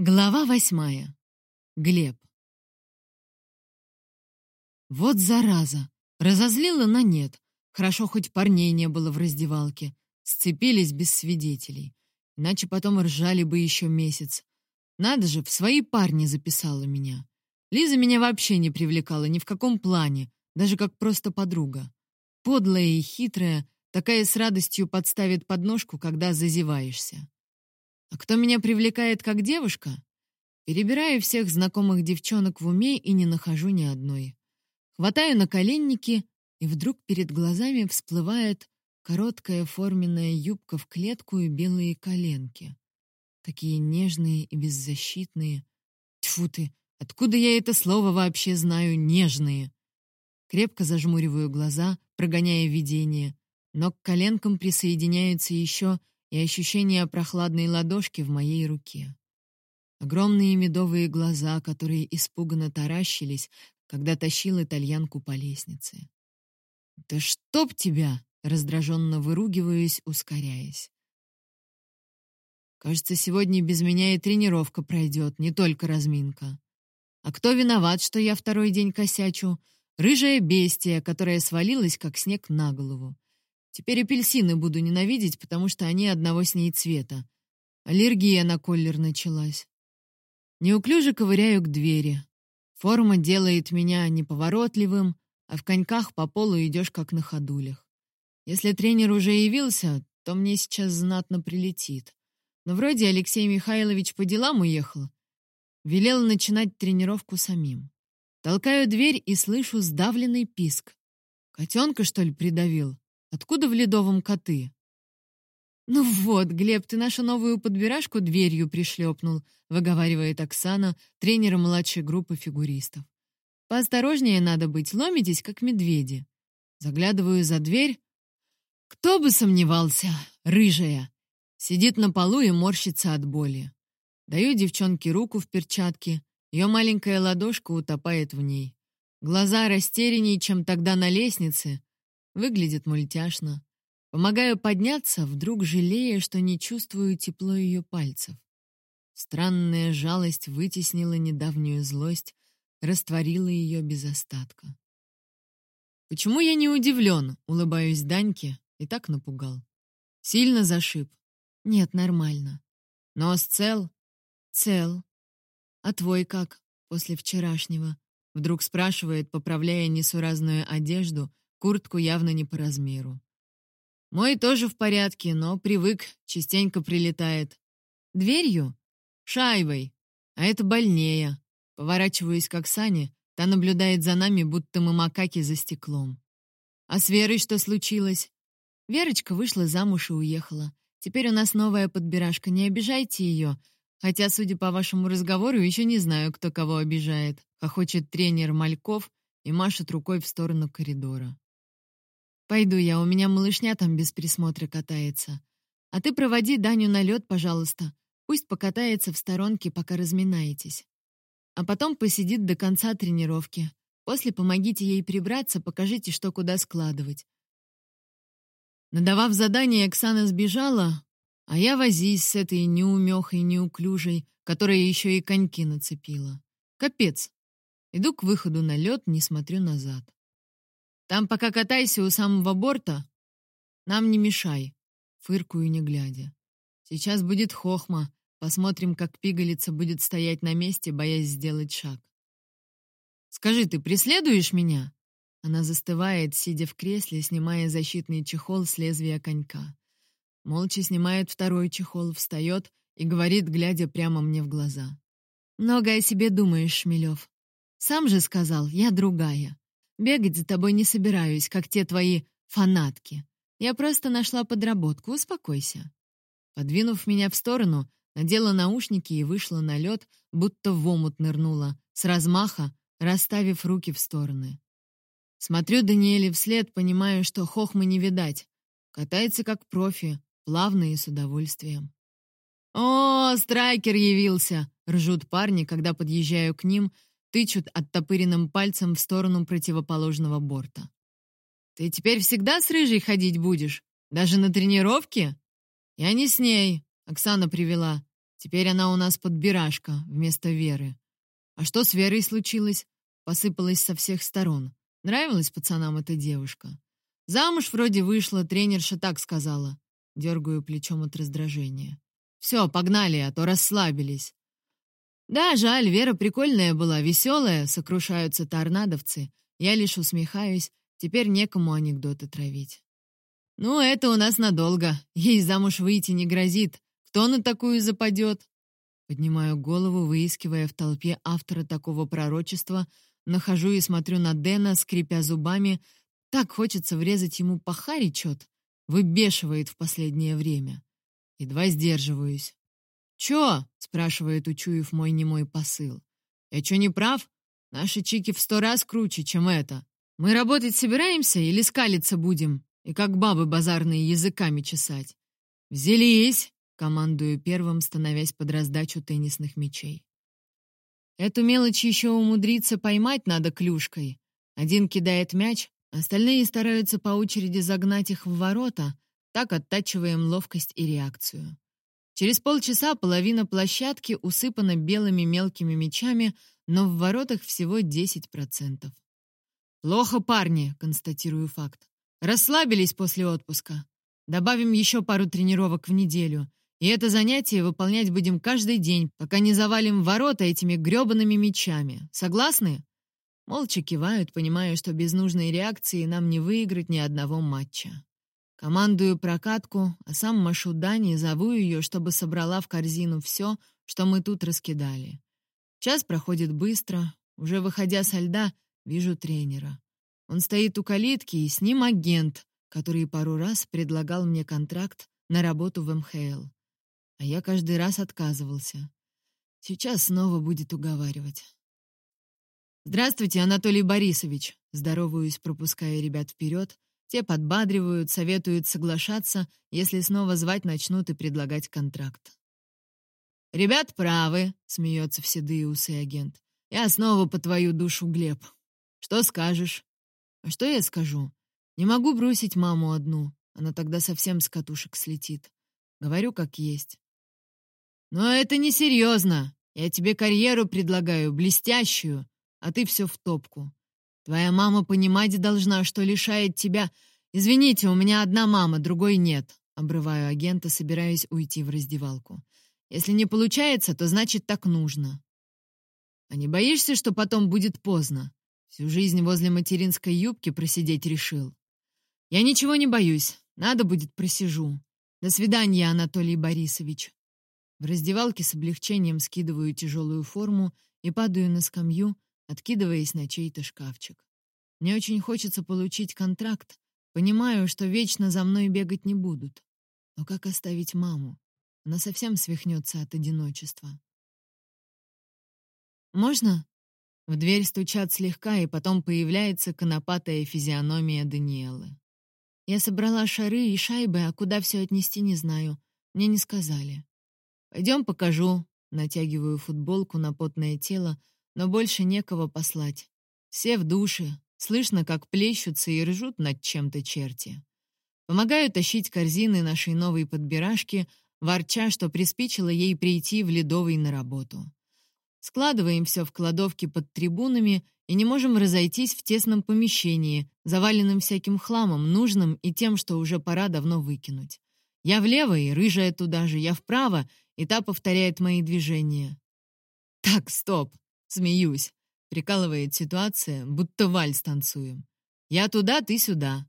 Глава восьмая. Глеб. Вот зараза. Разозлила на нет. Хорошо, хоть парней не было в раздевалке. Сцепились без свидетелей. Иначе потом ржали бы еще месяц. Надо же, в свои парни записала меня. Лиза меня вообще не привлекала ни в каком плане, даже как просто подруга. Подлая и хитрая, такая с радостью подставит подножку, когда зазеваешься. А кто меня привлекает как девушка? Перебираю всех знакомых девчонок в уме и не нахожу ни одной. Хватаю на коленники, и вдруг перед глазами всплывает короткая форменная юбка в клетку и белые коленки. Такие нежные и беззащитные. Тьфу ты, откуда я это слово вообще знаю, нежные? Крепко зажмуриваю глаза, прогоняя видение, но к коленкам присоединяются еще и ощущение прохладной ладошки в моей руке. Огромные медовые глаза, которые испуганно таращились, когда тащил итальянку по лестнице. «Да чтоб тебя!» — раздраженно выругиваюсь, ускоряясь. Кажется, сегодня без меня и тренировка пройдет, не только разминка. А кто виноват, что я второй день косячу? Рыжая бестия, которая свалилась, как снег на голову. Теперь апельсины буду ненавидеть, потому что они одного с ней цвета. Аллергия на коллер началась. Неуклюже ковыряю к двери. Форма делает меня неповоротливым, а в коньках по полу идешь как на ходулях. Если тренер уже явился, то мне сейчас знатно прилетит. Но вроде Алексей Михайлович по делам уехал. Велел начинать тренировку самим. Толкаю дверь и слышу сдавленный писк. Котенка, что ли, придавил? Откуда в Ледовом коты? Ну вот, Глеб, ты нашу новую подбирашку дверью пришлепнул, выговаривает Оксана, тренер младшей группы фигуристов. Поосторожнее надо быть, ломитесь, как медведи. Заглядываю за дверь. Кто бы сомневался, рыжая. Сидит на полу и морщится от боли. Даю девчонке руку в перчатке, ее маленькая ладошка утопает в ней. Глаза растеряннее, чем тогда на лестнице, Выглядит мультяшно. Помогаю подняться, вдруг жалея, что не чувствую тепло ее пальцев. Странная жалость вытеснила недавнюю злость, растворила ее без остатка. «Почему я не удивлен?» — улыбаюсь Даньке и так напугал. «Сильно зашиб?» «Нет, нормально». «Нос цел?» «Цел. А твой как после вчерашнего?» Вдруг спрашивает, поправляя несуразную одежду, Куртку явно не по размеру. Мой тоже в порядке, но привык, частенько прилетает. Дверью? Шайбой. А это больнее. Поворачиваюсь к Оксане, та наблюдает за нами, будто мы макаки за стеклом. А с Верой что случилось? Верочка вышла замуж и уехала. Теперь у нас новая подбирашка, не обижайте ее. Хотя, судя по вашему разговору, еще не знаю, кто кого обижает. Хохочет тренер Мальков и машет рукой в сторону коридора. Пойду я, у меня малышня там без присмотра катается. А ты проводи Даню на лед, пожалуйста. Пусть покатается в сторонке, пока разминаетесь. А потом посидит до конца тренировки. После помогите ей прибраться, покажите, что куда складывать. Надавав задание, Оксана сбежала, а я возись с этой неумехой, неуклюжей, которая еще и коньки нацепила. Капец. Иду к выходу на лед, не смотрю назад. Там пока катайся у самого борта. Нам не мешай. Фыркую, не глядя. Сейчас будет хохма. Посмотрим, как пигалица будет стоять на месте, боясь сделать шаг. «Скажи, ты преследуешь меня?» Она застывает, сидя в кресле, снимая защитный чехол с лезвия конька. Молча снимает второй чехол, встает и говорит, глядя прямо мне в глаза. «Много о себе думаешь, Шмелев. Сам же сказал, я другая. Бегать за тобой не собираюсь, как те твои фанатки. Я просто нашла подработку, успокойся». Подвинув меня в сторону, надела наушники и вышла на лед, будто в омут нырнула, с размаха, расставив руки в стороны. Смотрю Даниэле вслед, понимаю, что хохмы не видать. Катается как профи, плавно и с удовольствием. «О, страйкер явился!» — ржут парни, когда подъезжаю к ним — тычут оттопыренным пальцем в сторону противоположного борта. «Ты теперь всегда с рыжей ходить будешь? Даже на тренировке?» «Я не с ней», — Оксана привела. Теперь она у нас подбирашка вместо Веры. А что с Верой случилось? Посыпалась со всех сторон. Нравилась пацанам эта девушка. Замуж вроде вышла, тренерша так сказала. Дергаю плечом от раздражения. Все, погнали, а то расслабились. Да, жаль, Вера прикольная была, веселая, сокрушаются торнадовцы. Я лишь усмехаюсь, теперь некому анекдоты травить. Ну, это у нас надолго. Ей замуж выйти не грозит. Кто на такую западет? Поднимаю голову, выискивая в толпе автора такого пророчества, нахожу и смотрю на Дэна, скрипя зубами. Так хочется врезать ему по харе чет. Выбешивает в последнее время. Едва сдерживаюсь. «Чё?» — спрашивает, учуяв мой немой посыл. «Я чё не прав? Наши чики в сто раз круче, чем это. Мы работать собираемся или скалиться будем? И как бабы базарные языками чесать?» «Взялись!» — командую первым, становясь под раздачу теннисных мячей. Эту мелочь еще умудриться поймать надо клюшкой. Один кидает мяч, остальные стараются по очереди загнать их в ворота, так оттачиваем ловкость и реакцию. Через полчаса половина площадки усыпана белыми мелкими мячами, но в воротах всего 10%. «Плохо, парни», — констатирую факт. «Расслабились после отпуска. Добавим еще пару тренировок в неделю, и это занятие выполнять будем каждый день, пока не завалим ворота этими грёбаными мячами. Согласны?» Молча кивают, понимая, что без нужной реакции нам не выиграть ни одного матча. Командую прокатку, а сам машу Дани, зову ее, чтобы собрала в корзину все, что мы тут раскидали. Час проходит быстро. Уже выходя со льда, вижу тренера. Он стоит у калитки, и с ним агент, который пару раз предлагал мне контракт на работу в МХЛ. А я каждый раз отказывался. Сейчас снова будет уговаривать. «Здравствуйте, Анатолий Борисович!» Здороваюсь, пропуская ребят вперед, те подбадривают, советуют соглашаться, если снова звать начнут и предлагать контракт. «Ребят правы», — смеется в седые усы агент. «Я снова по твою душу, Глеб. Что скажешь?» «А что я скажу? Не могу бросить маму одну. Она тогда совсем с катушек слетит. Говорю, как есть». «Но это несерьезно. Я тебе карьеру предлагаю, блестящую, а ты все в топку. Твоя мама понимать должна, что лишает тебя... Извините, у меня одна мама, другой нет. Обрываю агента, собираясь уйти в раздевалку. Если не получается, то значит так нужно. А не боишься, что потом будет поздно? Всю жизнь возле материнской юбки просидеть решил. Я ничего не боюсь. Надо будет, просижу. До свидания, Анатолий Борисович. В раздевалке с облегчением скидываю тяжелую форму и падаю на скамью, откидываясь на чей-то шкафчик. Мне очень хочется получить контракт. Понимаю, что вечно за мной бегать не будут. Но как оставить маму? Она совсем свихнется от одиночества. «Можно?» В дверь стучат слегка, и потом появляется конопатая физиономия Даниэлы. Я собрала шары и шайбы, а куда все отнести, не знаю. Мне не сказали. «Пойдем покажу». Натягиваю футболку на потное тело, но больше некого послать. Все в душе, слышно, как плещутся и ржут над чем-то черти. Помогаю тащить корзины нашей новой подбирашки, ворча, что приспичило ей прийти в Ледовый на работу. Складываем все в кладовке под трибунами и не можем разойтись в тесном помещении, заваленном всяким хламом, нужным и тем, что уже пора давно выкинуть. Я влево, и рыжая туда же, я вправо, и та повторяет мои движения. Так, стоп. Смеюсь. Прикалывает ситуация, будто вальс танцуем. Я туда, ты сюда.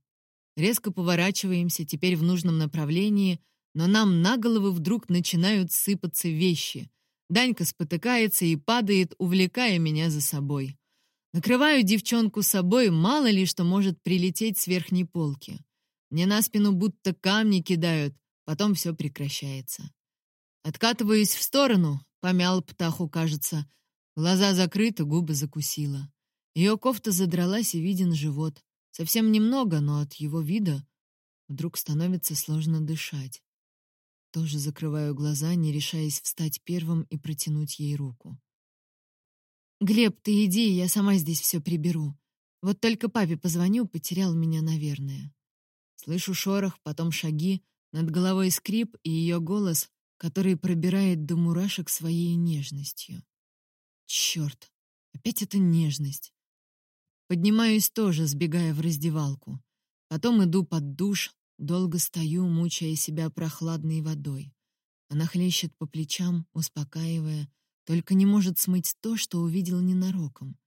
Резко поворачиваемся, теперь в нужном направлении, но нам на головы вдруг начинают сыпаться вещи. Данька спотыкается и падает, увлекая меня за собой. Накрываю девчонку собой, мало ли что может прилететь с верхней полки. Мне на спину будто камни кидают, потом все прекращается. Откатываюсь в сторону, помял птаху, кажется, Глаза закрыты, губы закусила. Ее кофта задралась, и виден живот. Совсем немного, но от его вида вдруг становится сложно дышать. Тоже закрываю глаза, не решаясь встать первым и протянуть ей руку. «Глеб, ты иди, я сама здесь все приберу. Вот только папе позвоню, потерял меня, наверное». Слышу шорох, потом шаги, над головой скрип, и ее голос который пробирает до мурашек своей нежностью. Черт, опять эта нежность. Поднимаюсь тоже, сбегая в раздевалку. Потом иду под душ, долго стою, мучая себя прохладной водой. Она хлещет по плечам, успокаивая, только не может смыть то, что увидел ненароком,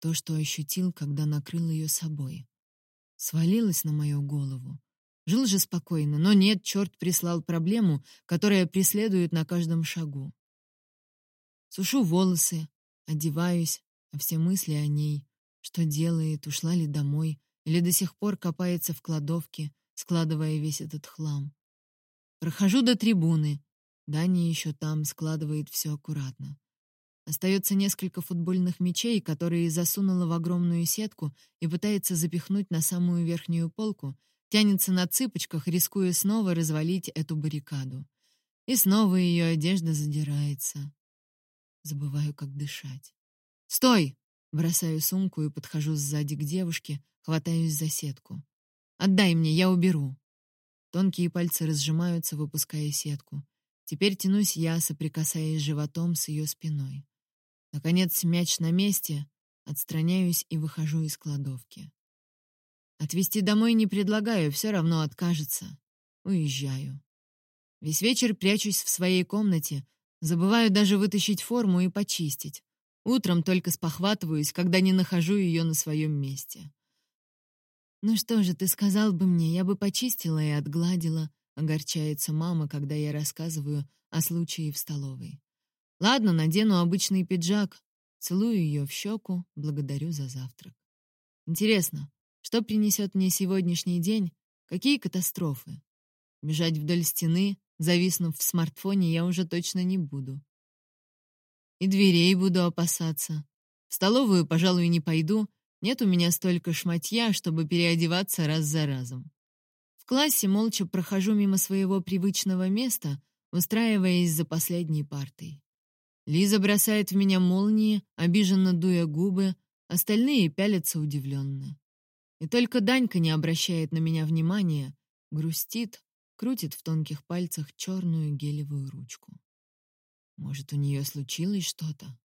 то, что ощутил, когда накрыл ее собой. Свалилась на мою голову. Жил же спокойно, но нет, черт прислал проблему, которая преследует на каждом шагу. Сушу волосы, одеваюсь, а все мысли о ней. Что делает, ушла ли домой, или до сих пор копается в кладовке, складывая весь этот хлам. Прохожу до трибуны. Дани еще там складывает все аккуратно. Остается несколько футбольных мячей, которые засунула в огромную сетку и пытается запихнуть на самую верхнюю полку, тянется на цыпочках, рискуя снова развалить эту баррикаду. И снова ее одежда задирается. Забываю, как дышать. «Стой!» Бросаю сумку и подхожу сзади к девушке, хватаюсь за сетку. «Отдай мне, я уберу». Тонкие пальцы разжимаются, выпуская сетку. Теперь тянусь я, соприкасаясь животом с ее спиной. Наконец мяч на месте, отстраняюсь и выхожу из кладовки. Отвезти домой не предлагаю, все равно откажется. Уезжаю. Весь вечер прячусь в своей комнате, забываю даже вытащить форму и почистить. Утром только спохватываюсь, когда не нахожу ее на своем месте. «Ну что же, ты сказал бы мне, я бы почистила и отгладила», — огорчается мама, когда я рассказываю о случае в столовой. «Ладно, надену обычный пиджак, целую ее в щеку, благодарю за завтрак. Интересно, что принесет мне сегодняшний день? Какие катастрофы? Бежать вдоль стены, зависнув в смартфоне, я уже точно не буду. И дверей буду опасаться. В столовую, пожалуй, не пойду. Нет у меня столько шматья, чтобы переодеваться раз за разом. В классе молча прохожу мимо своего привычного места, устраиваясь за последней партой. Лиза бросает в меня молнии, обиженно дуя губы, остальные пялятся удивленно. И только Данька не обращает на меня внимания, грустит, крутит в тонких пальцах черную гелевую ручку. Может, у нее случилось что-то?